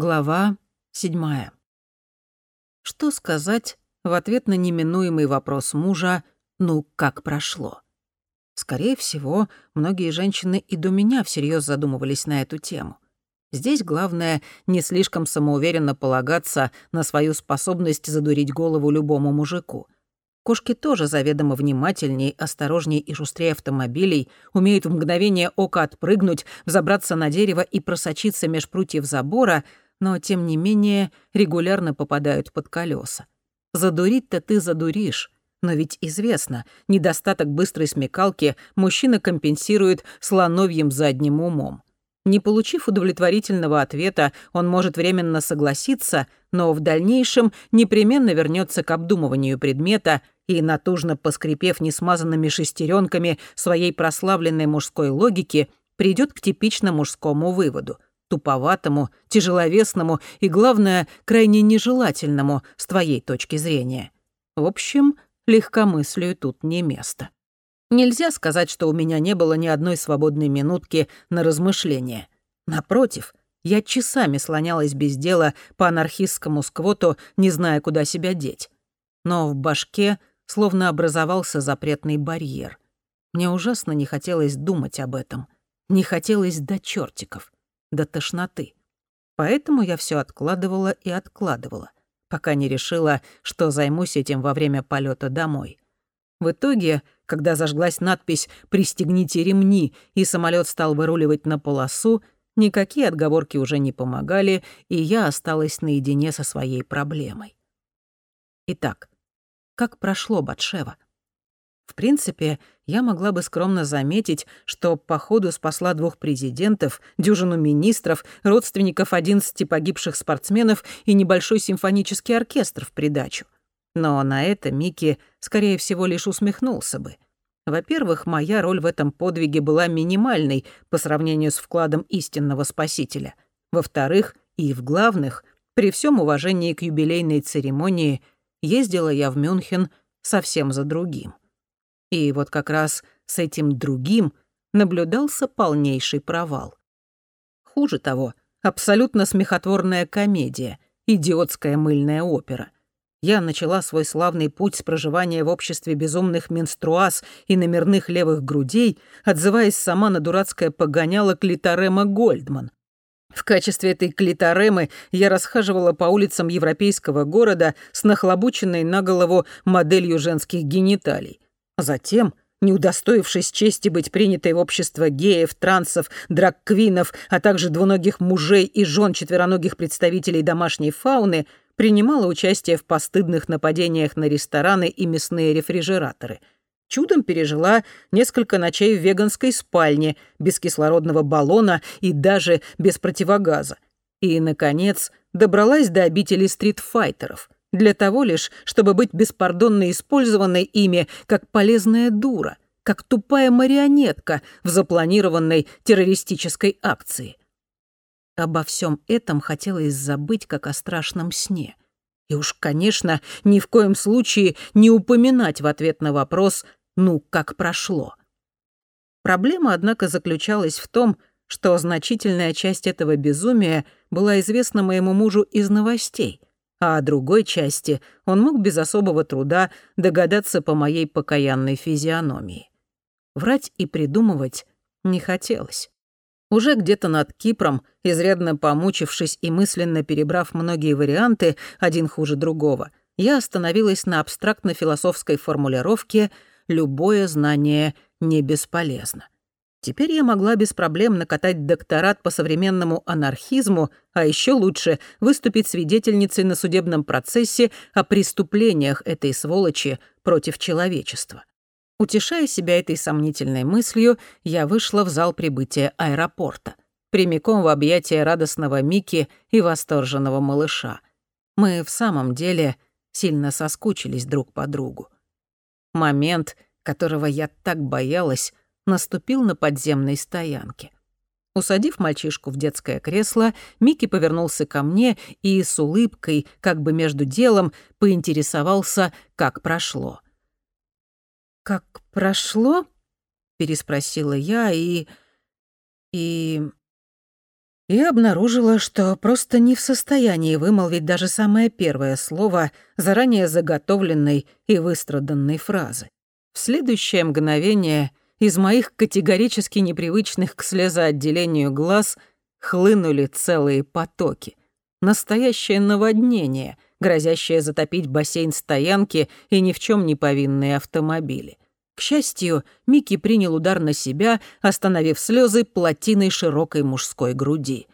Глава седьмая. Что сказать в ответ на неминуемый вопрос мужа «ну, как прошло?». Скорее всего, многие женщины и до меня всерьез задумывались на эту тему. Здесь главное не слишком самоуверенно полагаться на свою способность задурить голову любому мужику — Кошки тоже заведомо внимательней, осторожней и шустрее автомобилей, умеют в мгновение ока отпрыгнуть, взобраться на дерево и просочиться меж прутьев забора, но, тем не менее, регулярно попадают под колеса. Задурить-то ты задуришь. Но ведь известно, недостаток быстрой смекалки мужчина компенсирует слоновьим задним умом. Не получив удовлетворительного ответа, он может временно согласиться, но в дальнейшем непременно вернется к обдумыванию предмета и, натужно поскрипев несмазанными шестеренками своей прославленной мужской логики, придет к типично мужскому выводу — туповатому, тяжеловесному и, главное, крайне нежелательному с твоей точки зрения. В общем, легкомыслию тут не место. Нельзя сказать, что у меня не было ни одной свободной минутки на размышление. Напротив, я часами слонялась без дела по анархистскому сквоту, не зная, куда себя деть. Но в башке словно образовался запретный барьер. Мне ужасно не хотелось думать об этом. Не хотелось до чертиков, до тошноты. Поэтому я все откладывала и откладывала, пока не решила, что займусь этим во время полета домой. В итоге когда зажглась надпись «Пристегните ремни» и самолет стал выруливать на полосу, никакие отговорки уже не помогали, и я осталась наедине со своей проблемой. Итак, как прошло Батшева? В принципе, я могла бы скромно заметить, что по ходу спасла двух президентов, дюжину министров, родственников 11 погибших спортсменов и небольшой симфонический оркестр в придачу — но на это Микки, скорее всего, лишь усмехнулся бы. Во-первых, моя роль в этом подвиге была минимальной по сравнению с вкладом истинного спасителя. Во-вторых, и в главных, при всем уважении к юбилейной церемонии, ездила я в Мюнхен совсем за другим. И вот как раз с этим другим наблюдался полнейший провал. Хуже того, абсолютно смехотворная комедия, идиотская мыльная опера — я начала свой славный путь с проживания в обществе безумных менструаз и номерных левых грудей, отзываясь сама на дурацкое погоняло Клиторема Гольдман. В качестве этой клиторемы я расхаживала по улицам европейского города с нахлобученной на голову моделью женских гениталий. Затем, не удостоившись чести быть принятой в общество геев, трансов, драг-квинов, а также двуногих мужей и жен четвероногих представителей домашней фауны, принимала участие в постыдных нападениях на рестораны и мясные рефрижераторы. Чудом пережила несколько ночей в веганской спальне, без кислородного баллона и даже без противогаза. И, наконец, добралась до обители стритфайтеров. Для того лишь, чтобы быть беспардонно использованной ими как полезная дура, как тупая марионетка в запланированной террористической акции. Обо всем этом хотелось забыть, как о страшном сне. И уж, конечно, ни в коем случае не упоминать в ответ на вопрос «ну, как прошло?». Проблема, однако, заключалась в том, что значительная часть этого безумия была известна моему мужу из новостей, а о другой части он мог без особого труда догадаться по моей покаянной физиономии. Врать и придумывать не хотелось. Уже где-то над Кипром, изрядно помучившись и мысленно перебрав многие варианты, один хуже другого, я остановилась на абстрактно-философской формулировке «любое знание не бесполезно». Теперь я могла без проблем накатать докторат по современному анархизму, а еще лучше выступить свидетельницей на судебном процессе о преступлениях этой сволочи против человечества. Утешая себя этой сомнительной мыслью, я вышла в зал прибытия аэропорта, прямиком в объятия радостного Мики и восторженного малыша. Мы в самом деле сильно соскучились друг по другу. Момент, которого я так боялась, наступил на подземной стоянке. Усадив мальчишку в детское кресло, Микки повернулся ко мне и с улыбкой, как бы между делом, поинтересовался, как прошло — «Как прошло?» — переспросила я и... и... и обнаружила, что просто не в состоянии вымолвить даже самое первое слово заранее заготовленной и выстраданной фразы. В следующее мгновение из моих категорически непривычных к слезоотделению глаз хлынули целые потоки. Настоящее наводнение, грозящее затопить бассейн стоянки и ни в чем не повинные автомобили. К счастью, Микки принял удар на себя, остановив слезы плотиной широкой мужской груди.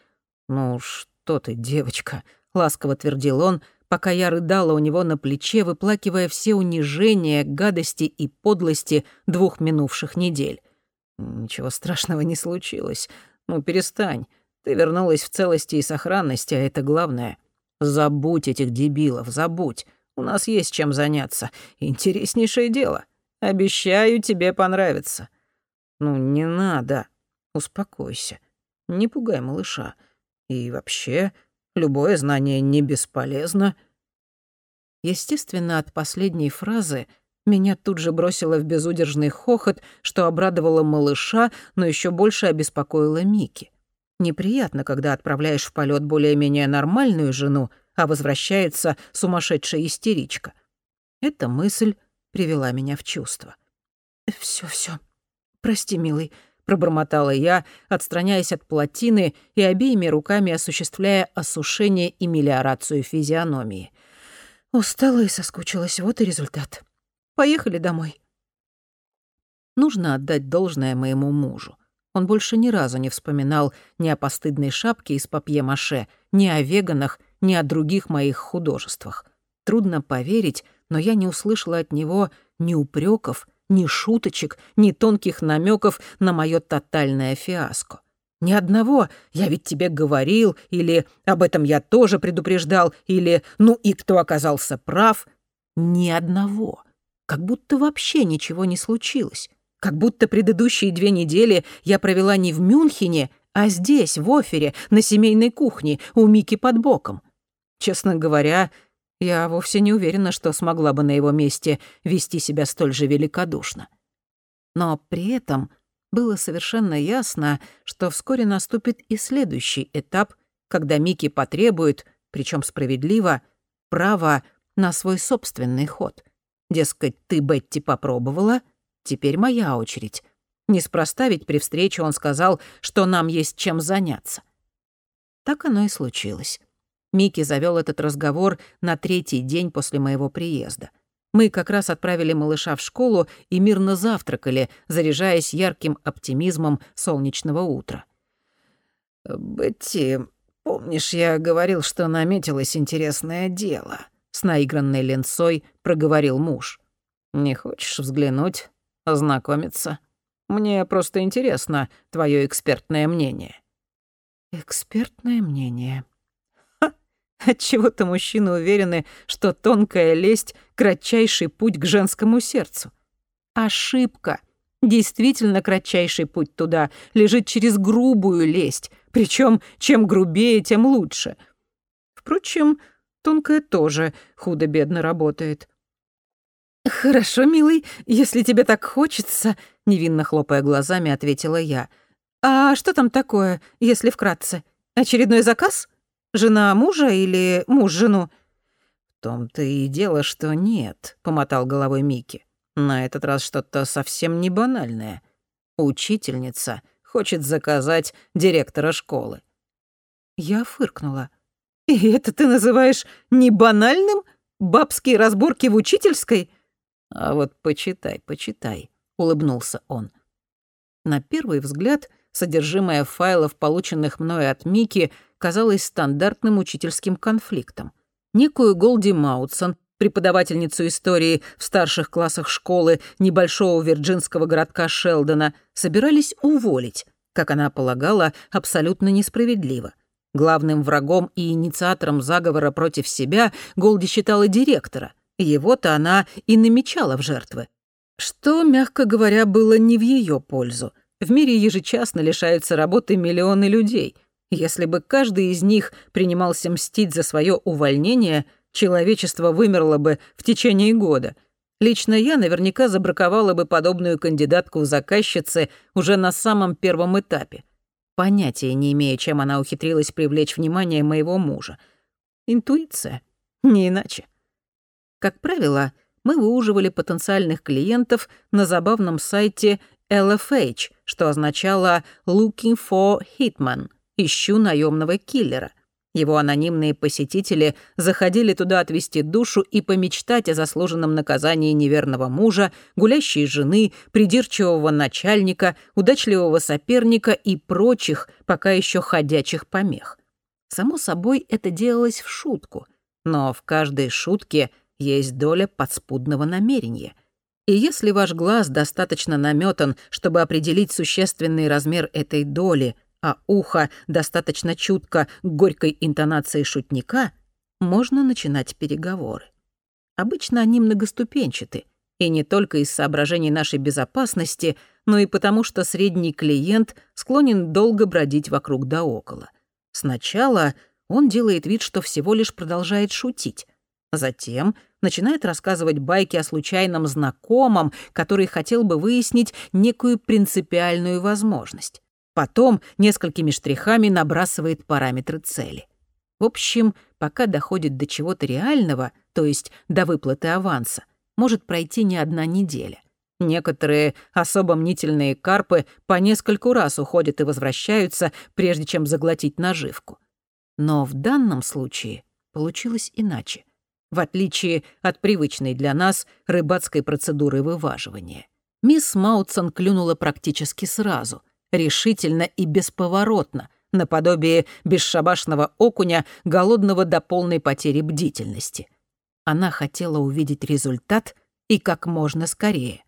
«Ну что ты, девочка», — ласково твердил он, пока я рыдала у него на плече, выплакивая все унижения, гадости и подлости двух минувших недель. «Ничего страшного не случилось. Ну, перестань. Ты вернулась в целости и сохранности, а это главное. Забудь этих дебилов, забудь. У нас есть чем заняться. Интереснейшее дело». Обещаю, тебе понравится. Ну, не надо. Успокойся. Не пугай малыша. И вообще, любое знание не бесполезно. Естественно, от последней фразы меня тут же бросило в безудержный хохот, что обрадовало малыша, но еще больше обеспокоило Мики. Неприятно, когда отправляешь в полет более-менее нормальную жену, а возвращается сумасшедшая истеричка. Эта мысль привела меня в чувство. Все, все. Прости, милый», — пробормотала я, отстраняясь от плотины и обеими руками осуществляя осушение и мелиорацию физиономии. Устала и соскучилась, вот и результат. Поехали домой. Нужно отдать должное моему мужу. Он больше ни разу не вспоминал ни о постыдной шапке из папье-маше, ни о веганах, ни о других моих художествах. Трудно поверить, но я не услышала от него ни упреков, ни шуточек, ни тонких намеков на мое тотальное фиаско. Ни одного «я ведь тебе говорил» или «об этом я тоже предупреждал» или «ну и кто оказался прав». Ни одного. Как будто вообще ничего не случилось. Как будто предыдущие две недели я провела не в Мюнхене, а здесь, в офере, на семейной кухне, у Мики под боком. Честно говоря, я вовсе не уверена, что смогла бы на его месте вести себя столь же великодушно. Но при этом было совершенно ясно, что вскоре наступит и следующий этап, когда Микки потребует, причем справедливо, право на свой собственный ход. Дескать, ты, Бетти, попробовала, теперь моя очередь. Неспроста ведь при встрече он сказал, что нам есть чем заняться. Так оно и случилось. Микки завёл этот разговор на третий день после моего приезда. Мы как раз отправили малыша в школу и мирно завтракали, заряжаясь ярким оптимизмом солнечного утра. «Бетти, помнишь, я говорил, что наметилось интересное дело?» С наигранной ленцой проговорил муж. «Не хочешь взглянуть, ознакомиться? Мне просто интересно твоё экспертное мнение». «Экспертное мнение», Отчего-то мужчины уверены, что тонкая лесть — кратчайший путь к женскому сердцу. Ошибка. Действительно кратчайший путь туда лежит через грубую лесть, причем чем грубее, тем лучше. Впрочем, тонкая тоже худо-бедно работает. «Хорошо, милый, если тебе так хочется», — невинно хлопая глазами, ответила я. «А что там такое, если вкратце? Очередной заказ?» Жена мужа или муж жену?» «В том-то и дело, что нет», — помотал головой Микки. «На этот раз что-то совсем не банальное. Учительница хочет заказать директора школы». Я фыркнула. «И это ты называешь не банальным? Бабские разборки в учительской?» «А вот почитай, почитай», — улыбнулся он. На первый взгляд содержимое файлов, полученных мной от Мики, казалось стандартным учительским конфликтом. Некую Голди Маутсон, преподавательницу истории в старших классах школы небольшого вирджинского городка Шелдона, собирались уволить, как она полагала, абсолютно несправедливо. Главным врагом и инициатором заговора против себя Голди считала директора. Его-то она и намечала в жертвы. Что, мягко говоря, было не в ее пользу. В мире ежечасно лишаются работы миллионы людей — если бы каждый из них принимался мстить за свое увольнение, человечество вымерло бы в течение года. Лично я наверняка забраковала бы подобную кандидатку в заказчицы уже на самом первом этапе. понятия не имея, чем она ухитрилась привлечь внимание моего мужа. Интуиция. Не иначе. Как правило, мы выуживали потенциальных клиентов на забавном сайте LFH, что означало «Looking for Hitman» — «Ищу наемного киллера». Его анонимные посетители заходили туда отвести душу и помечтать о заслуженном наказании неверного мужа, гулящей жены, придирчивого начальника, удачливого соперника и прочих, пока еще ходячих помех. Само собой, это делалось в шутку, но в каждой шутке есть доля подспудного намерения. И если ваш глаз достаточно наметан, чтобы определить существенный размер этой доли, а ухо достаточно чутко к горькой интонации шутника, можно начинать переговоры. Обычно они многоступенчаты, и не только из соображений нашей безопасности, но и потому, что средний клиент склонен долго бродить вокруг да около. Сначала он делает вид, что всего лишь продолжает шутить. Затем начинает рассказывать байки о случайном знакомом, который хотел бы выяснить некую принципиальную возможность. Потом несколькими штрихами набрасывает параметры цели. В общем, пока доходит до чего-то реального, то есть до выплаты аванса, может пройти не одна неделя. Некоторые особо мнительные карпы по нескольку раз уходят и возвращаются, прежде чем заглотить наживку. Но в данном случае получилось иначе, в отличие от привычной для нас рыбацкой процедуры вываживания. Мисс Маутсон клюнула практически сразу — решительно и бесповоротно, наподобие бесшабашного окуня, голодного до полной потери бдительности. Она хотела увидеть результат и как можно скорее.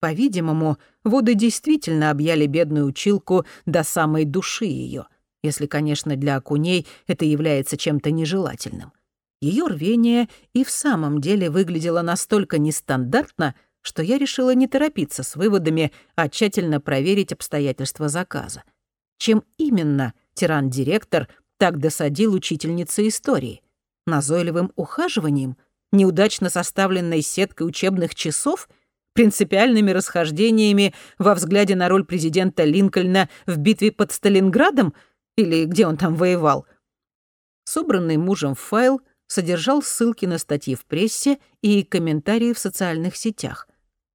По-видимому, воды действительно объяли бедную училку до самой души ее, если, конечно, для окуней это является чем-то нежелательным. Ее рвение и в самом деле выглядело настолько нестандартно, что я решила не торопиться с выводами, а тщательно проверить обстоятельства заказа. Чем именно тиран-директор так досадил учительнице истории? Назойливым ухаживанием? Неудачно составленной сеткой учебных часов? Принципиальными расхождениями во взгляде на роль президента Линкольна в битве под Сталинградом? Или где он там воевал? Собранный мужем файл содержал ссылки на статьи в прессе и комментарии в социальных сетях.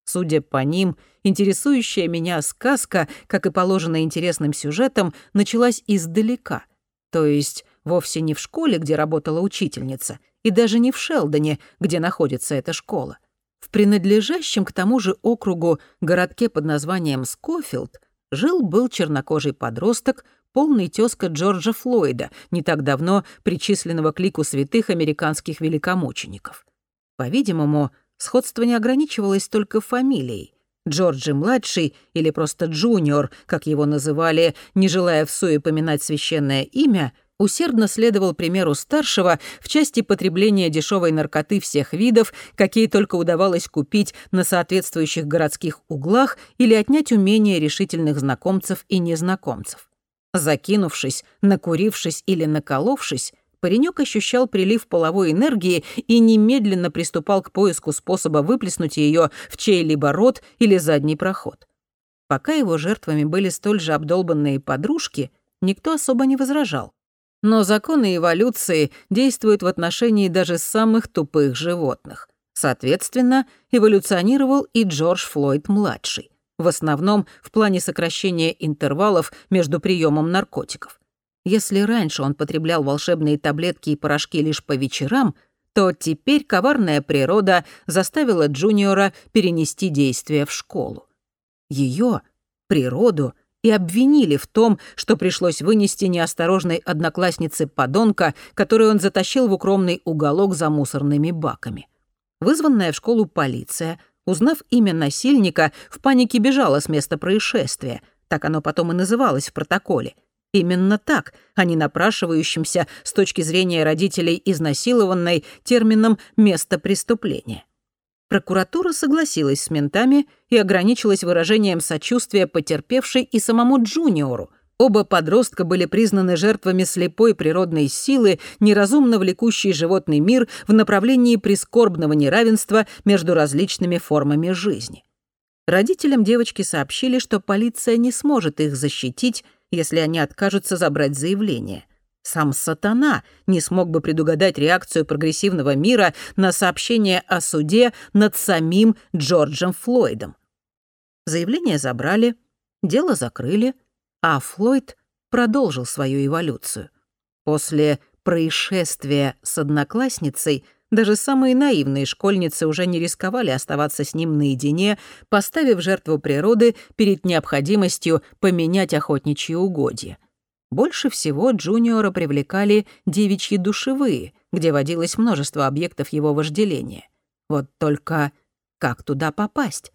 Судя по ним, интересующая меня сказка, как и положено интересным сюжетом, началась издалека. То есть вовсе не в школе, где работала учительница, и даже не в Шелдоне, где находится эта школа. В принадлежащем к тому же округу городке под названием Скофилд жил-был чернокожий подросток, полный тезка Джорджа Флойда, не так давно причисленного к лику святых американских великомучеников. По-видимому, Сходство не ограничивалось только фамилией. Джорджи-младший, или просто Джуниор, как его называли, не желая в суе поминать священное имя, усердно следовал примеру старшего в части потребления дешевой наркоты всех видов, какие только удавалось купить на соответствующих городских углах или отнять умения решительных знакомцев и незнакомцев. Закинувшись, накурившись или наколовшись, паренек ощущал прилив половой энергии и немедленно приступал к поиску способа выплеснуть ее в чей-либо рот или задний проход. Пока его жертвами были столь же обдолбанные подружки, никто особо не возражал. Но законы эволюции действуют в отношении даже самых тупых животных. Соответственно, эволюционировал и Джордж Флойд-младший. В основном в плане сокращения интервалов между приемом наркотиков. Если раньше он потреблял волшебные таблетки и порошки лишь по вечерам, то теперь коварная природа заставила Джуниора перенести действия в школу. Ее, природу, и обвинили в том, что пришлось вынести неосторожной однокласснице подонка, которую он затащил в укромный уголок за мусорными баками. Вызванная в школу полиция, узнав имя насильника, в панике бежала с места происшествия. Так оно потом и называлось в протоколе — Именно так, а не напрашивающимся с точки зрения родителей изнасилованной термином «место преступления». Прокуратура согласилась с ментами и ограничилась выражением сочувствия потерпевшей и самому Джуниору. Оба подростка были признаны жертвами слепой природной силы, неразумно влекущей животный мир в направлении прискорбного неравенства между различными формами жизни. Родителям девочки сообщили, что полиция не сможет их защитить, если они откажутся забрать заявление. Сам сатана не смог бы предугадать реакцию прогрессивного мира на сообщение о суде над самим Джорджем Флойдом. Заявление забрали, дело закрыли, а Флойд продолжил свою эволюцию. После происшествия с одноклассницей даже самые наивные школьницы уже не рисковали оставаться с ним наедине, поставив жертву природы перед необходимостью поменять охотничьи угодья. Больше всего Джуниора привлекали девичьи душевые, где водилось множество объектов его вожделения. Вот только как туда попасть?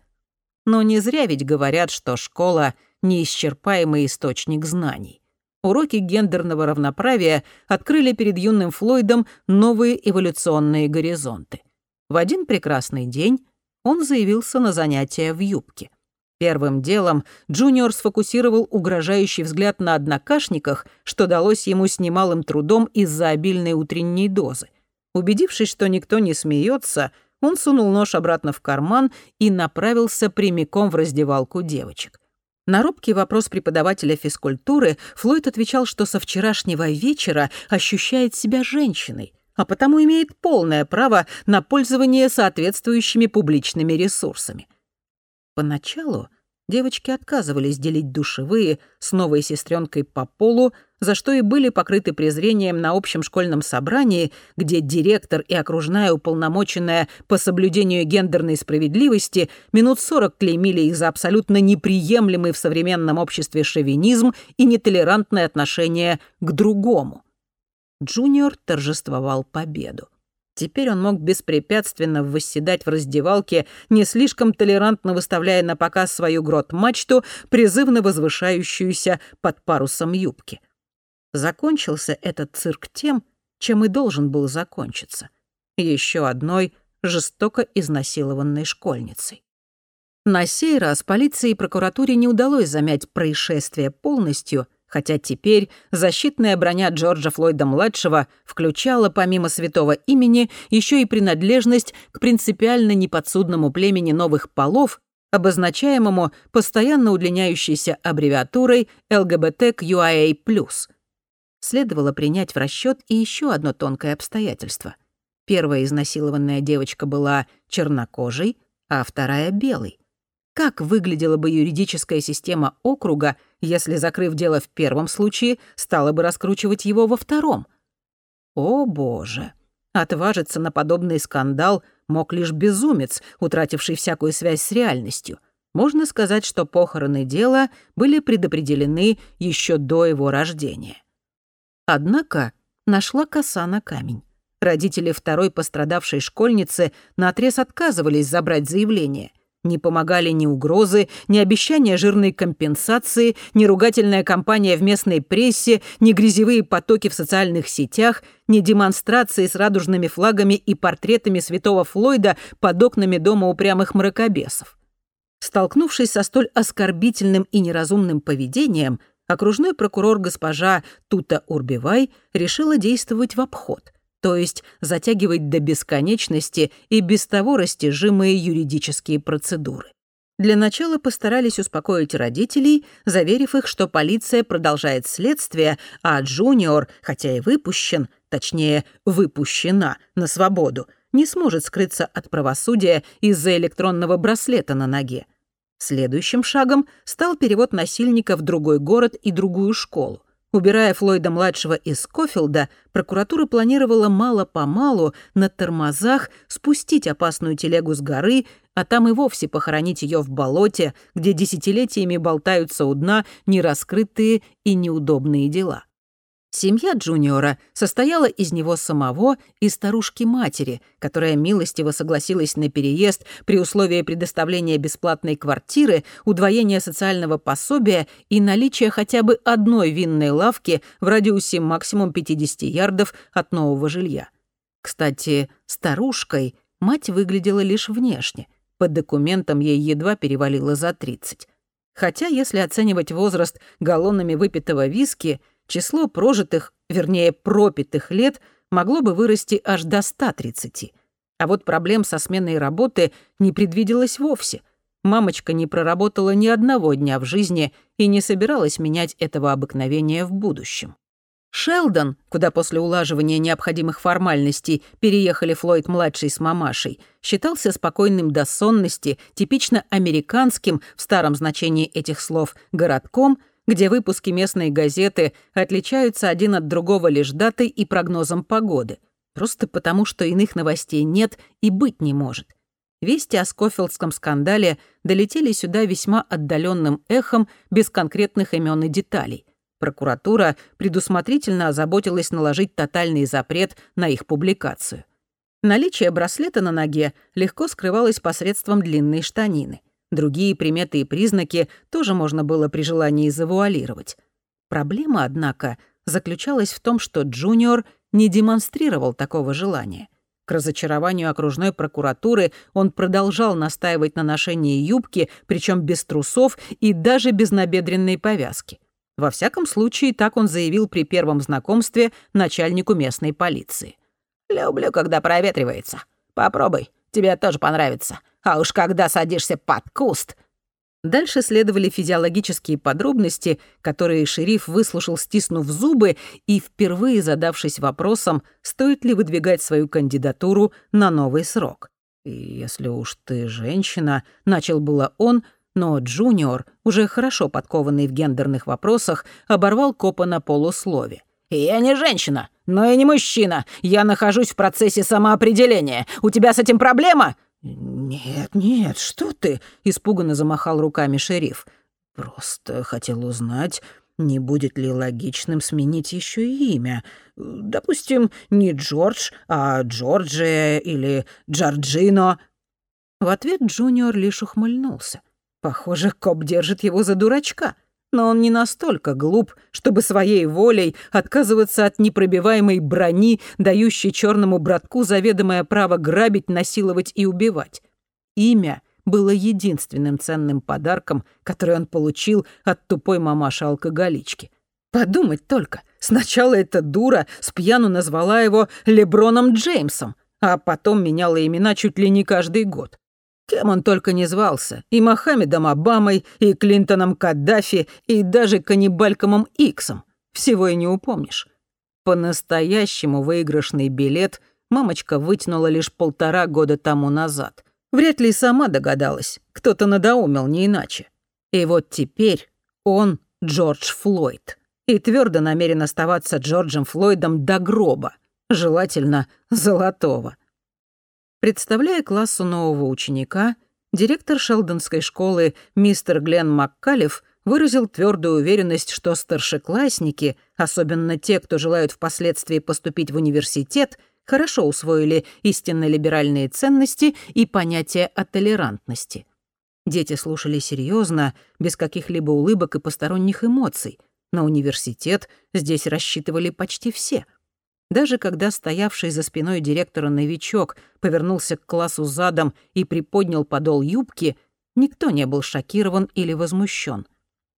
Но не зря ведь говорят, что школа — неисчерпаемый источник знаний. Уроки гендерного равноправия открыли перед юным Флойдом новые эволюционные горизонты. В один прекрасный день он заявился на занятия в юбке. Первым делом Джуниор сфокусировал угрожающий взгляд на однокашниках, что далось ему с немалым трудом из-за обильной утренней дозы. Убедившись, что никто не смеется, он сунул нож обратно в карман и направился прямиком в раздевалку девочек. На робкий вопрос преподавателя физкультуры Флойд отвечал, что со вчерашнего вечера ощущает себя женщиной, а потому имеет полное право на пользование соответствующими публичными ресурсами. Поначалу девочки отказывались делить душевые с новой сестренкой по полу, за что и были покрыты презрением на общем школьном собрании, где директор и окружная уполномоченная по соблюдению гендерной справедливости минут сорок клеймили их за абсолютно неприемлемый в современном обществе шовинизм и нетолерантное отношение к другому. Джуниор торжествовал победу. Теперь он мог беспрепятственно восседать в раздевалке, не слишком толерантно выставляя на показ свою грот-мачту, призывно возвышающуюся под парусом юбки. Закончился этот цирк тем, чем и должен был закончиться. Еще одной жестоко изнасилованной школьницей. На сей раз полиции и прокуратуре не удалось замять происшествие полностью — хотя теперь защитная броня Джорджа Флойда-младшего включала помимо святого имени еще и принадлежность к принципиально неподсудному племени новых полов, обозначаемому постоянно удлиняющейся аббревиатурой LGBTQIA+. Следовало принять в расчет и еще одно тонкое обстоятельство. Первая изнасилованная девочка была чернокожей, а вторая — белой. Как выглядела бы юридическая система округа, если, закрыв дело в первом случае, стала бы раскручивать его во втором? О, боже! Отважиться на подобный скандал мог лишь безумец, утративший всякую связь с реальностью. Можно сказать, что похороны дела были предопределены еще до его рождения. Однако нашла коса на камень. Родители второй пострадавшей школьницы наотрез отказывались забрать заявление — не помогали ни угрозы, ни обещания жирной компенсации, ни ругательная кампания в местной прессе, ни грязевые потоки в социальных сетях, ни демонстрации с радужными флагами и портретами святого Флойда под окнами дома упрямых мракобесов. Столкнувшись со столь оскорбительным и неразумным поведением, окружной прокурор госпожа Тута Урбивай решила действовать в обход — то есть затягивать до бесконечности и без того растяжимые юридические процедуры. Для начала постарались успокоить родителей, заверив их, что полиция продолжает следствие, а Джуниор, хотя и выпущен, точнее, выпущена на свободу, не сможет скрыться от правосудия из-за электронного браслета на ноге. Следующим шагом стал перевод насильника в другой город и другую школу. Убирая Флойда-младшего из Кофилда, прокуратура планировала мало-помалу на тормозах спустить опасную телегу с горы, а там и вовсе похоронить ее в болоте, где десятилетиями болтаются у дна нераскрытые и неудобные дела. Семья Джуниора состояла из него самого и старушки-матери, которая милостиво согласилась на переезд при условии предоставления бесплатной квартиры, удвоения социального пособия и наличия хотя бы одной винной лавки в радиусе максимум 50 ярдов от нового жилья. Кстати, старушкой мать выглядела лишь внешне. По документам ей едва перевалило за 30. Хотя, если оценивать возраст галлонами выпитого виски — число прожитых, вернее, пропитых лет могло бы вырасти аж до 130. А вот проблем со сменой работы не предвиделось вовсе. мамочка не проработала ни одного дня в жизни и не собиралась менять этого обыкновения в будущем. Шелдон, куда после улаживания необходимых формальностей переехали Флойд-младший с мамашей, считался спокойным до сонности, типично американским, в старом значении этих слов, городком, где выпуски местной газеты отличаются один от другого лишь датой и прогнозом погоды, просто потому что иных новостей нет и быть не может. Вести о Скофилдском скандале долетели сюда весьма отдаленным эхом, без конкретных имен и деталей. Прокуратура предусмотрительно озаботилась наложить тотальный запрет на их публикацию. Наличие браслета на ноге легко скрывалось посредством длинной штанины. Другие приметы и признаки тоже можно было при желании завуалировать. Проблема, однако, заключалась в том, что Джуниор не демонстрировал такого желания. К разочарованию окружной прокуратуры он продолжал настаивать на ношении юбки, причем без трусов и даже без набедренной повязки. Во всяком случае, так он заявил при первом знакомстве начальнику местной полиции. «Люблю, когда проветривается. Попробуй, тебе тоже понравится. А уж когда садишься под куст...» Дальше следовали физиологические подробности, которые шериф выслушал, стиснув зубы и впервые задавшись вопросом, стоит ли выдвигать свою кандидатуру на новый срок. «И если уж ты женщина», — начал было он, — но Джуниор, уже хорошо подкованный в гендерных вопросах, оборвал копа на полуслове. «Я не женщина, но и не мужчина. Я нахожусь в процессе самоопределения. У тебя с этим проблема?» «Нет, нет, что ты?» — испуганно замахал руками шериф. «Просто хотел узнать, не будет ли логичным сменить еще имя. Допустим, не Джордж, а Джорджия или Джорджино». В ответ Джуниор лишь ухмыльнулся. Похоже, коп держит его за дурачка. Но он не настолько глуп, чтобы своей волей отказываться от непробиваемой брони, дающей черному братку заведомое право грабить, насиловать и убивать. Имя было единственным ценным подарком, который он получил от тупой мамаши-алкоголички. Подумать только, сначала эта дура с пьяну назвала его Леброном Джеймсом, а потом меняла имена чуть ли не каждый год. Кем он только не звался, и Мохаммедом Обамой, и Клинтоном Каддафи, и даже каннибалькомом Иксом. Всего и не упомнишь. По-настоящему выигрышный билет мамочка вытянула лишь полтора года тому назад. Вряд ли сама догадалась, кто-то надоумил не иначе. И вот теперь он Джордж Флойд. И твердо намерен оставаться Джорджем Флойдом до гроба, желательно золотого. Представляя классу нового ученика, директор Шелдонской школы мистер Глен Маккалев выразил твердую уверенность, что старшеклассники, особенно те, кто желают впоследствии поступить в университет, хорошо усвоили истинно либеральные ценности и понятие о толерантности. Дети слушали серьезно, без каких-либо улыбок и посторонних эмоций. На университет здесь рассчитывали почти все — даже когда стоявший за спиной директора новичок повернулся к классу задом и приподнял подол юбки, никто не был шокирован или возмущен.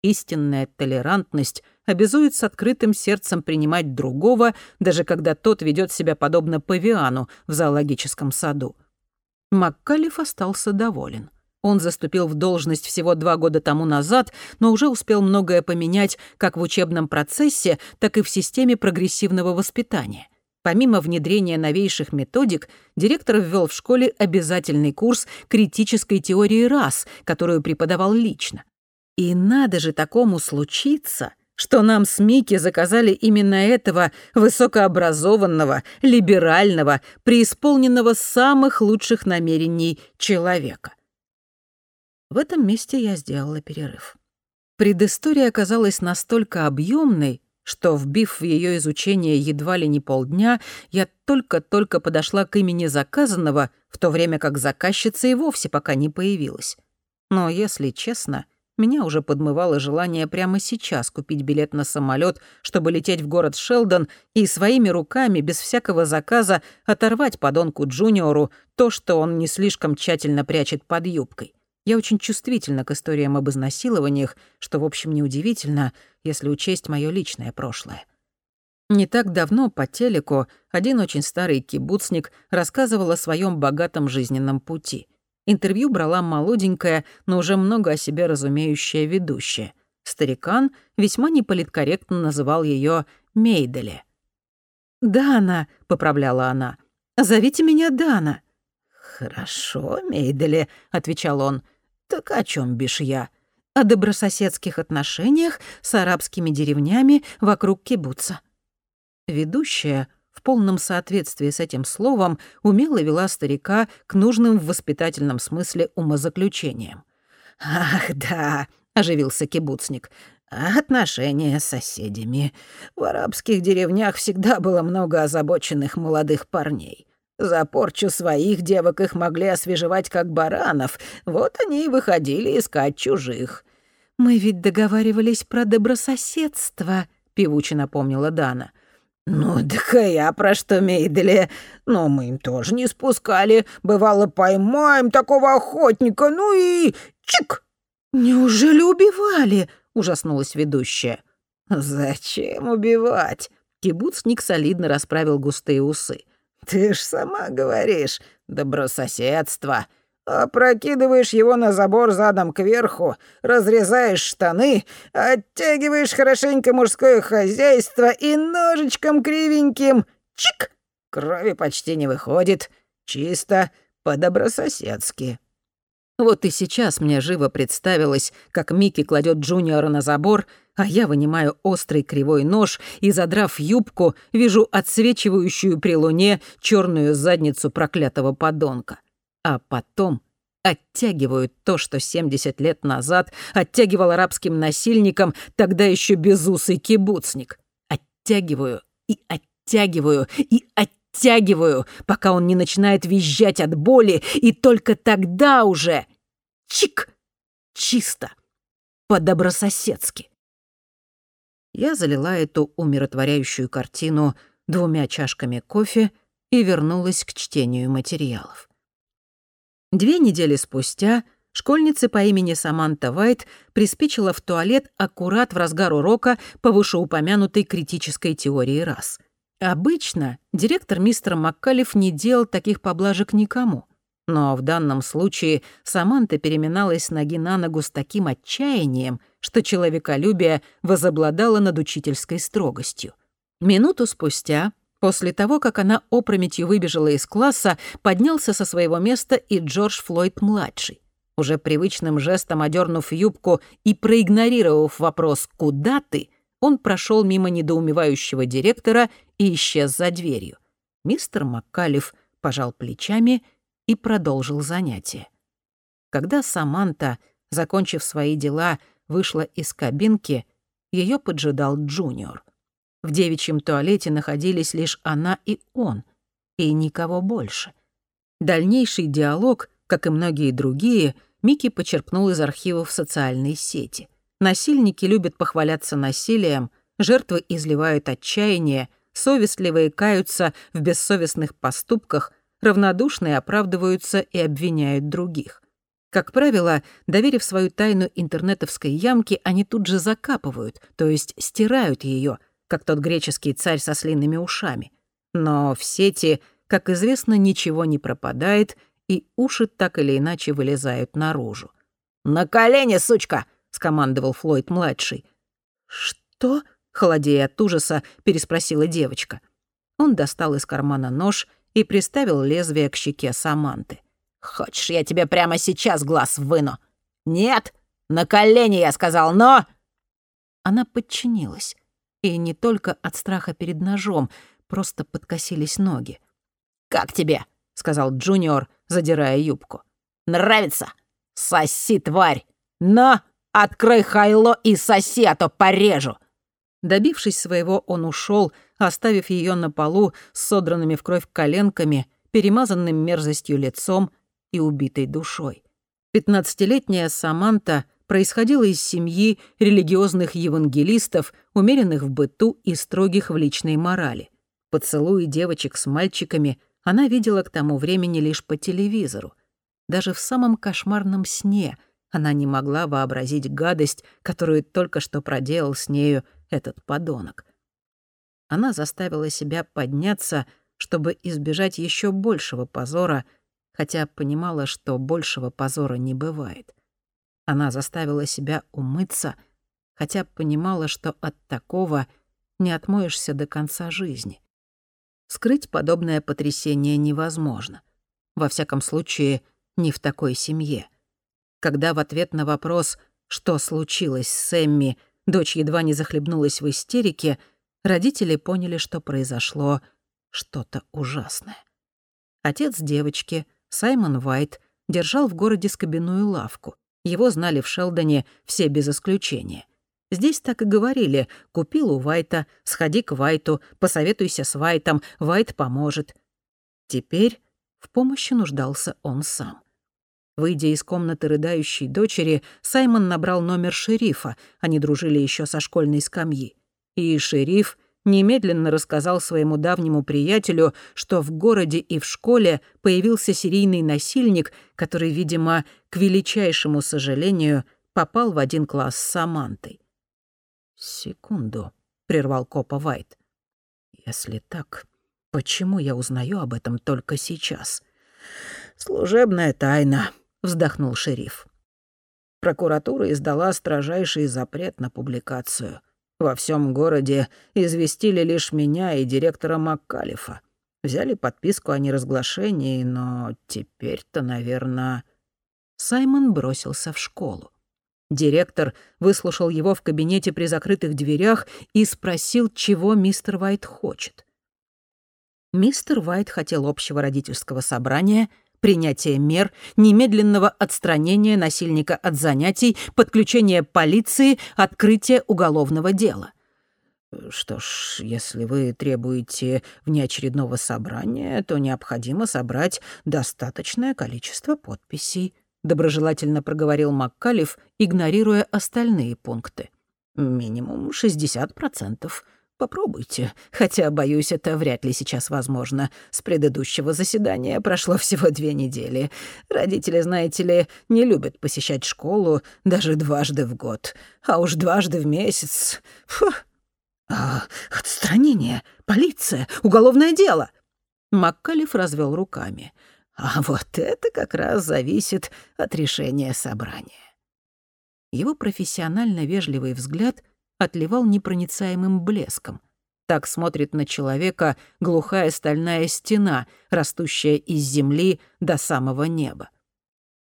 Истинная толерантность обязует с открытым сердцем принимать другого, даже когда тот ведет себя подобно павиану в зоологическом саду. Маккалиф остался доволен. Он заступил в должность всего два года тому назад, но уже успел многое поменять как в учебном процессе, так и в системе прогрессивного воспитания. Помимо внедрения новейших методик, директор ввел в школе обязательный курс критической теории рас, которую преподавал лично. И надо же такому случиться, что нам с Микки заказали именно этого высокообразованного, либерального, преисполненного самых лучших намерений человека. В этом месте я сделала перерыв. Предыстория оказалась настолько объемной, что, вбив в ее изучение едва ли не полдня, я только-только подошла к имени заказанного, в то время как заказчица и вовсе пока не появилась. Но, если честно, меня уже подмывало желание прямо сейчас купить билет на самолет, чтобы лететь в город Шелдон и своими руками, без всякого заказа, оторвать подонку Джуниору то, что он не слишком тщательно прячет под юбкой. Я очень чувствительна к историям об изнасилованиях, что, в общем, неудивительно, если учесть мое личное прошлое. Не так давно по телеку один очень старый кибуцник рассказывал о своем богатом жизненном пути. Интервью брала молоденькая, но уже много о себе разумеющая ведущая. Старикан весьма неполиткорректно называл ее Мейделе. «Дана», — поправляла она, — «зовите меня Дана». «Хорошо, Мейделе», — отвечал он. «Так о чем бишь я?» «О добрососедских отношениях с арабскими деревнями вокруг кибуца». Ведущая в полном соответствии с этим словом умело вела старика к нужным в воспитательном смысле умозаключениям. «Ах, да», — оживился кибуцник, — «отношения с соседями. В арабских деревнях всегда было много озабоченных молодых парней. За порчу своих девок их могли освежевать как баранов, вот они и выходили искать чужих». «Мы ведь договаривались про добрососедство», — певуче напомнила Дана. «Ну, так я про что, Мейдели? Но мы им тоже не спускали. Бывало, поймаем такого охотника, ну и... чик!» «Неужели убивали?» — ужаснулась ведущая. «Зачем убивать?» Кибуцник солидно расправил густые усы. «Ты ж сама говоришь, добрососедство. Опрокидываешь его на забор задом кверху, разрезаешь штаны, оттягиваешь хорошенько мужское хозяйство и ножичком кривеньким — чик! Крови почти не выходит. Чисто по-добрососедски». Вот и сейчас мне живо представилось, как Микки кладет Джуниора на забор, а я вынимаю острый кривой нож и, задрав юбку, вижу отсвечивающую при луне черную задницу проклятого подонка а потом оттягиваю то, что 70 лет назад оттягивал арабским насильникам тогда еще безусый кибуцник. Оттягиваю и оттягиваю и оттягиваю, пока он не начинает визжать от боли, и только тогда уже... Чик! Чисто. По-добрососедски. Я залила эту умиротворяющую картину двумя чашками кофе и вернулась к чтению материалов. Две недели спустя школьница по имени Саманта Вайт приспичила в туалет аккурат в разгар урока по вышеупомянутой критической теории рас. Обычно директор мистер Маккалев не делал таких поблажек никому. Но в данном случае Саманта переминалась ноги на ногу с таким отчаянием, что человеколюбие возобладало над учительской строгостью. Минуту спустя После того, как она опрометью выбежала из класса, поднялся со своего места и Джордж Флойд-младший. Уже привычным жестом одернув юбку и проигнорировав вопрос «Куда ты?», он прошел мимо недоумевающего директора и исчез за дверью. Мистер Маккалев пожал плечами и продолжил занятие. Когда Саманта, закончив свои дела, вышла из кабинки, ее поджидал Джуниор — в девичьем туалете находились лишь она и он, и никого больше. Дальнейший диалог, как и многие другие, Микки почерпнул из архивов социальной сети. Насильники любят похваляться насилием, жертвы изливают отчаяние, совестливые каются в бессовестных поступках, равнодушные оправдываются и обвиняют других. Как правило, доверив свою тайну интернетовской ямке, они тут же закапывают, то есть стирают ее — как тот греческий царь со слинными ушами. Но в сети, как известно, ничего не пропадает, и уши так или иначе вылезают наружу. «На колени, сучка!» — скомандовал Флойд-младший. «Что?» — холодея от ужаса, переспросила девочка. Он достал из кармана нож и приставил лезвие к щеке Саманты. «Хочешь, я тебе прямо сейчас глаз выну?» «Нет! На колени, я сказал, но...» Она подчинилась. И не только от страха перед ножом, просто подкосились ноги. «Как тебе?» — сказал Джуниор, задирая юбку. «Нравится? Соси, тварь! Но открой хайло и соси, а то порежу!» Добившись своего, он ушел, оставив ее на полу с содранными в кровь коленками, перемазанным мерзостью лицом и убитой душой. Пятнадцатилетняя Саманта происходила из семьи религиозных евангелистов, умеренных в быту и строгих в личной морали. Поцелуи девочек с мальчиками она видела к тому времени лишь по телевизору. Даже в самом кошмарном сне она не могла вообразить гадость, которую только что проделал с нею этот подонок. Она заставила себя подняться, чтобы избежать еще большего позора, хотя понимала, что большего позора не бывает. Она заставила себя умыться, хотя понимала, что от такого не отмоешься до конца жизни. Скрыть подобное потрясение невозможно. Во всяком случае, не в такой семье. Когда в ответ на вопрос «Что случилось с Эмми?» дочь едва не захлебнулась в истерике, родители поняли, что произошло что-то ужасное. Отец девочки, Саймон Уайт, держал в городе скобяную лавку. Его знали в Шелдоне все без исключения. Здесь так и говорили «купил у Вайта, сходи к Вайту, посоветуйся с Вайтом, Вайт поможет». Теперь в помощи нуждался он сам. Выйдя из комнаты рыдающей дочери, Саймон набрал номер шерифа, они дружили еще со школьной скамьи. И шериф немедленно рассказал своему давнему приятелю, что в городе и в школе появился серийный насильник, который, видимо, к величайшему сожалению, попал в один класс с Самантой. «Секунду», — прервал Копа Вайт. «Если так, почему я узнаю об этом только сейчас?» «Служебная тайна», — вздохнул шериф. Прокуратура издала строжайший запрет на публикацию — во всем городе известили лишь меня и директора Маккалифа. Взяли подписку о неразглашении, но теперь-то, наверное...» Саймон бросился в школу. Директор выслушал его в кабинете при закрытых дверях и спросил, чего мистер Вайт хочет. Мистер Вайт хотел общего родительского собрания — принятие мер, немедленного отстранения насильника от занятий, подключения полиции, открытия уголовного дела. Что ж, если вы требуете внеочередного собрания, то необходимо собрать достаточное количество подписей, доброжелательно проговорил Маккалев, игнорируя остальные пункты. Минимум 60%. Попробуйте, хотя, боюсь, это вряд ли сейчас возможно. С предыдущего заседания прошло всего две недели. Родители, знаете ли, не любят посещать школу даже дважды в год. А уж дважды в месяц... Фу. А, отстранение, полиция, уголовное дело. Маккалев развел руками. А вот это как раз зависит от решения собрания. Его профессионально вежливый взгляд — отливал непроницаемым блеском. Так смотрит на человека глухая стальная стена, растущая из земли до самого неба.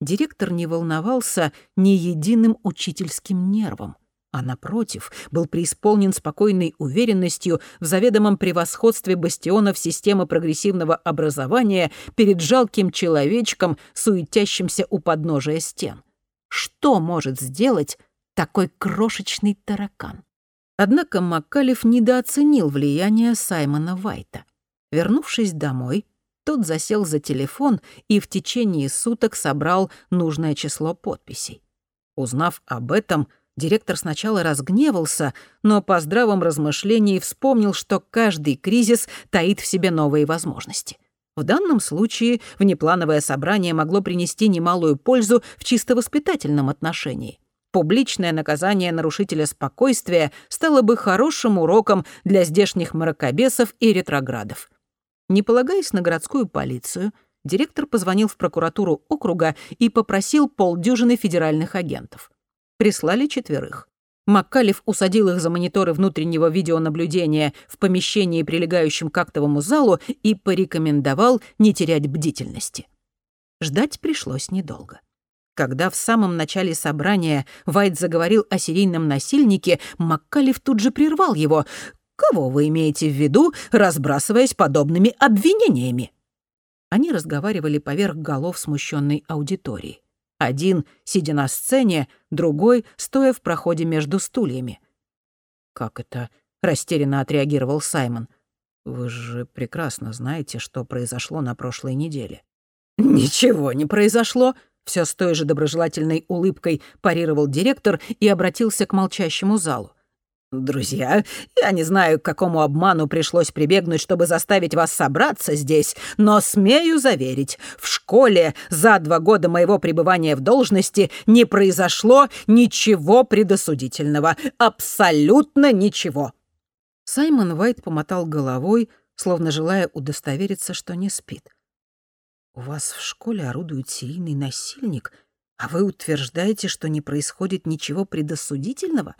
Директор не волновался ни единым учительским нервом, а, напротив, был преисполнен спокойной уверенностью в заведомом превосходстве бастионов системы прогрессивного образования перед жалким человечком, суетящимся у подножия стен. Что может сделать такой крошечный таракан? Однако Маккалев недооценил влияние Саймона Вайта. Вернувшись домой, тот засел за телефон и в течение суток собрал нужное число подписей. Узнав об этом, директор сначала разгневался, но по здравом размышлении вспомнил, что каждый кризис таит в себе новые возможности. В данном случае внеплановое собрание могло принести немалую пользу в чисто воспитательном отношении — Публичное наказание нарушителя спокойствия стало бы хорошим уроком для здешних мракобесов и ретроградов. Не полагаясь на городскую полицию, директор позвонил в прокуратуру округа и попросил полдюжины федеральных агентов. Прислали четверых. Маккалев усадил их за мониторы внутреннего видеонаблюдения в помещении, прилегающем к актовому залу, и порекомендовал не терять бдительности. Ждать пришлось недолго. Когда в самом начале собрания Вайт заговорил о серийном насильнике, Маккалев тут же прервал его. «Кого вы имеете в виду, разбрасываясь подобными обвинениями?» Они разговаривали поверх голов смущенной аудитории. Один, сидя на сцене, другой, стоя в проходе между стульями. «Как это?» — растерянно отреагировал Саймон. «Вы же прекрасно знаете, что произошло на прошлой неделе». «Ничего не произошло», все с той же доброжелательной улыбкой парировал директор и обратился к молчащему залу. «Друзья, я не знаю, к какому обману пришлось прибегнуть, чтобы заставить вас собраться здесь, но смею заверить, в школе за два года моего пребывания в должности не произошло ничего предосудительного. Абсолютно ничего». Саймон Вайт помотал головой, словно желая удостовериться, что не спит. «У вас в школе орудует серийный насильник, а вы утверждаете, что не происходит ничего предосудительного?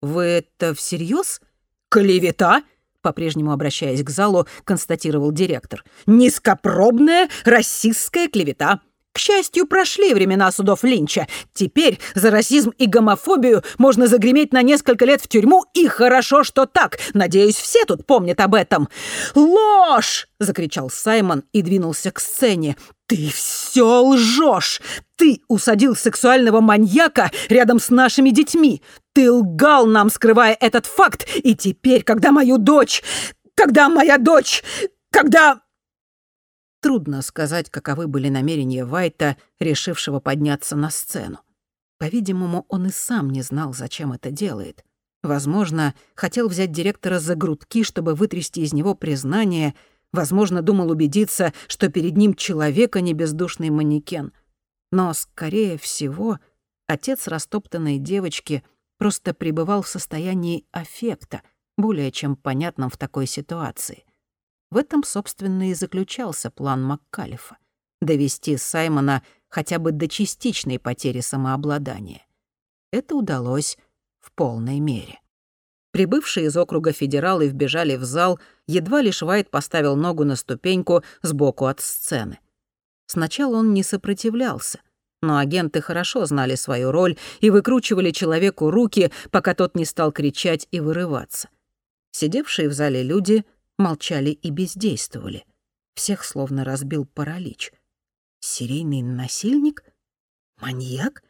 Вы это всерьез? Клевета!» по-прежнему обращаясь к залу, констатировал директор. «Низкопробная расистская клевета. К счастью, прошли времена судов Линча. Теперь за расизм и гомофобию можно загреметь на несколько лет в тюрьму, и хорошо, что так. Надеюсь, все тут помнят об этом. «Ложь!» — закричал Саймон и двинулся к сцене. «Ты все лжешь! Ты усадил сексуального маньяка рядом с нашими детьми! Ты лгал нам, скрывая этот факт! И теперь, когда мою дочь... Когда моя дочь... Когда...» Трудно сказать, каковы были намерения Вайта, решившего подняться на сцену. По-видимому, он и сам не знал, зачем это делает. Возможно, хотел взять директора за грудки, чтобы вытрясти из него признание, возможно, думал убедиться, что перед ним человек, а не бездушный манекен. Но, скорее всего, отец растоптанной девочки просто пребывал в состоянии аффекта, более чем понятном в такой ситуации. В этом, собственно, и заключался план Маккалифа — довести Саймона хотя бы до частичной потери самообладания. Это удалось в полной мере. Прибывшие из округа федералы вбежали в зал, едва лишь Вайт поставил ногу на ступеньку сбоку от сцены. Сначала он не сопротивлялся, но агенты хорошо знали свою роль и выкручивали человеку руки, пока тот не стал кричать и вырываться. Сидевшие в зале люди — молчали и бездействовали. Всех словно разбил паралич. Серийный насильник? Маньяк?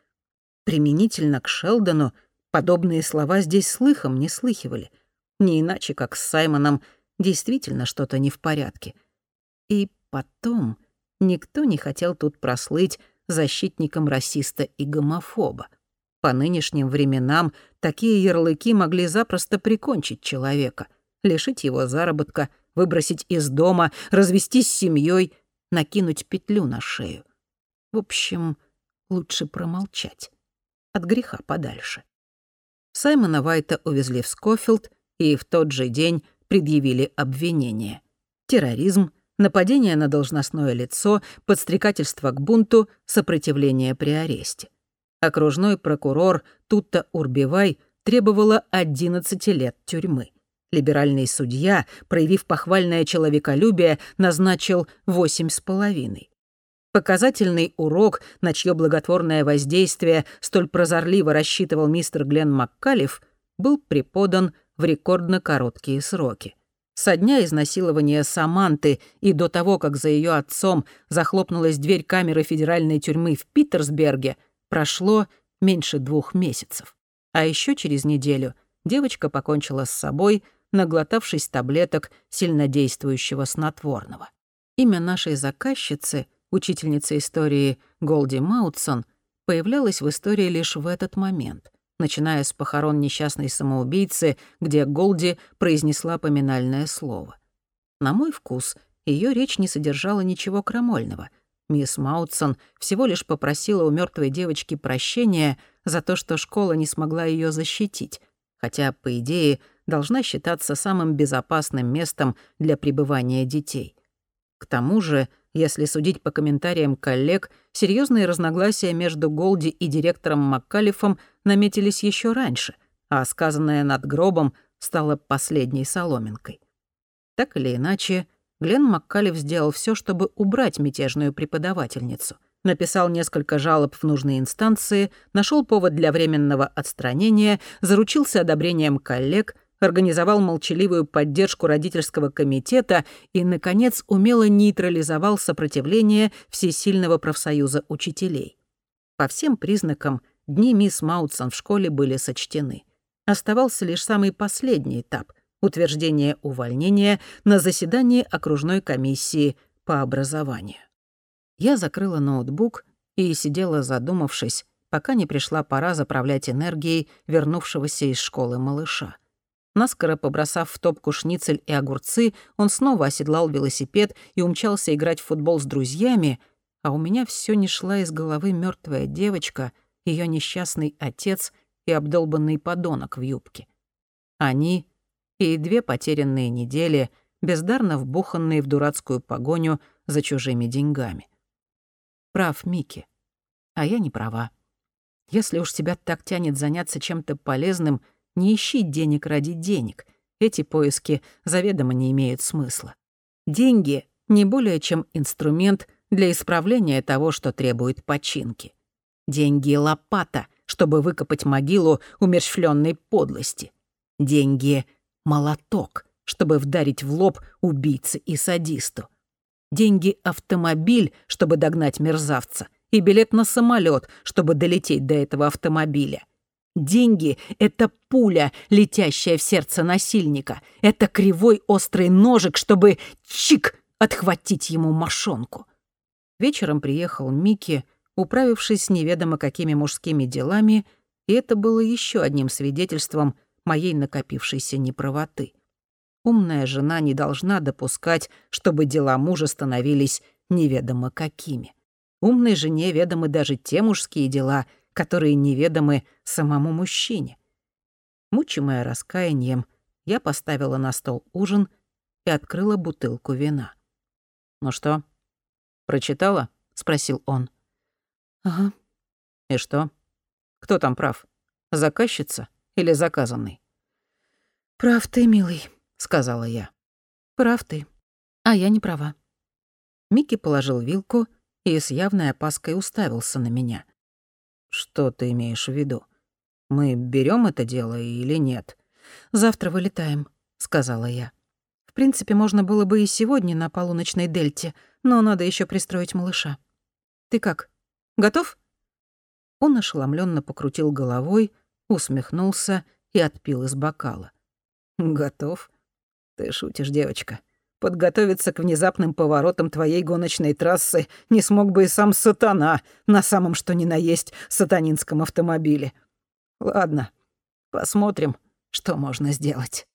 Применительно к Шелдону подобные слова здесь слыхом не слыхивали. Не иначе, как с Саймоном действительно что-то не в порядке. И потом никто не хотел тут прослыть защитником расиста и гомофоба. По нынешним временам такие ярлыки могли запросто прикончить человека — лишить его заработка, выбросить из дома, развестись с семьей, накинуть петлю на шею. В общем, лучше промолчать. От греха подальше. Саймона Вайта увезли в Скофилд и в тот же день предъявили обвинение. Терроризм, нападение на должностное лицо, подстрекательство к бунту, сопротивление при аресте. Окружной прокурор Тутта Урбивай требовала 11 лет тюрьмы. Либеральный судья, проявив похвальное человеколюбие, назначил восемь с половиной. Показательный урок, на чье благотворное воздействие столь прозорливо рассчитывал мистер Глен Маккалев, был преподан в рекордно короткие сроки. Со дня изнасилования Саманты и до того, как за ее отцом захлопнулась дверь камеры федеральной тюрьмы в Питерсберге, прошло меньше двух месяцев. А еще через неделю девочка покончила с собой — наглотавшись таблеток сильнодействующего снотворного. Имя нашей заказчицы, учительницы истории Голди Маутсон, появлялось в истории лишь в этот момент, начиная с похорон несчастной самоубийцы, где Голди произнесла поминальное слово. На мой вкус, ее речь не содержала ничего крамольного. Мисс Маутсон всего лишь попросила у мертвой девочки прощения за то, что школа не смогла ее защитить, хотя, по идее, должна считаться самым безопасным местом для пребывания детей. К тому же, если судить по комментариям коллег, серьезные разногласия между Голди и директором Маккалифом наметились еще раньше, а сказанное над гробом стало последней соломинкой. Так или иначе, Глен Маккалиф сделал все, чтобы убрать мятежную преподавательницу — написал несколько жалоб в нужные инстанции, нашел повод для временного отстранения, заручился одобрением коллег, организовал молчаливую поддержку родительского комитета и, наконец, умело нейтрализовал сопротивление Всесильного профсоюза учителей. По всем признакам, дни мисс Маутсон в школе были сочтены. Оставался лишь самый последний этап — утверждение увольнения на заседании окружной комиссии по образованию. Я закрыла ноутбук и сидела задумавшись, пока не пришла пора заправлять энергией вернувшегося из школы малыша. Наскоро побросав в топку шницель и огурцы, он снова оседлал велосипед и умчался играть в футбол с друзьями, а у меня все не шла из головы мертвая девочка, ее несчастный отец и обдолбанный подонок в юбке. Они и две потерянные недели, бездарно вбуханные в дурацкую погоню за чужими деньгами. Прав Микки. А я не права. Если уж тебя так тянет заняться чем-то полезным, не ищи денег ради денег. Эти поиски заведомо не имеют смысла. Деньги — не более чем инструмент для исправления того, что требует починки. Деньги — лопата, чтобы выкопать могилу умерщвленной подлости. Деньги — молоток, чтобы вдарить в лоб убийце и садисту. Деньги — автомобиль, чтобы догнать мерзавца, и билет на самолет, чтобы долететь до этого автомобиля. Деньги — это пуля, летящая в сердце насильника. Это кривой острый ножик, чтобы чик отхватить ему мошонку. Вечером приехал Микки, управившись неведомо какими мужскими делами, и это было еще одним свидетельством моей накопившейся неправоты. Умная жена не должна допускать, чтобы дела мужа становились неведомо какими. Умной жене ведомы даже те мужские дела, которые неведомы самому мужчине. Мучимая раскаянием, я поставила на стол ужин и открыла бутылку вина. «Ну что, прочитала?» — спросил он. «Ага». «И что? Кто там прав? Заказчица или заказанный?» «Прав ты, милый», — сказала я. «Прав ты. А я не права». Микки положил вилку и с явной опаской уставился на меня. «Что ты имеешь в виду? Мы берем это дело или нет?» «Завтра вылетаем», — сказала я. «В принципе, можно было бы и сегодня на полуночной дельте, но надо еще пристроить малыша. Ты как, готов?» Он ошеломленно покрутил головой, усмехнулся и отпил из бокала. «Готов? Ты шутишь, девочка. Подготовиться к внезапным поворотам твоей гоночной трассы не смог бы и сам сатана на самом что ни на есть сатанинском автомобиле. Ладно, посмотрим, что можно сделать.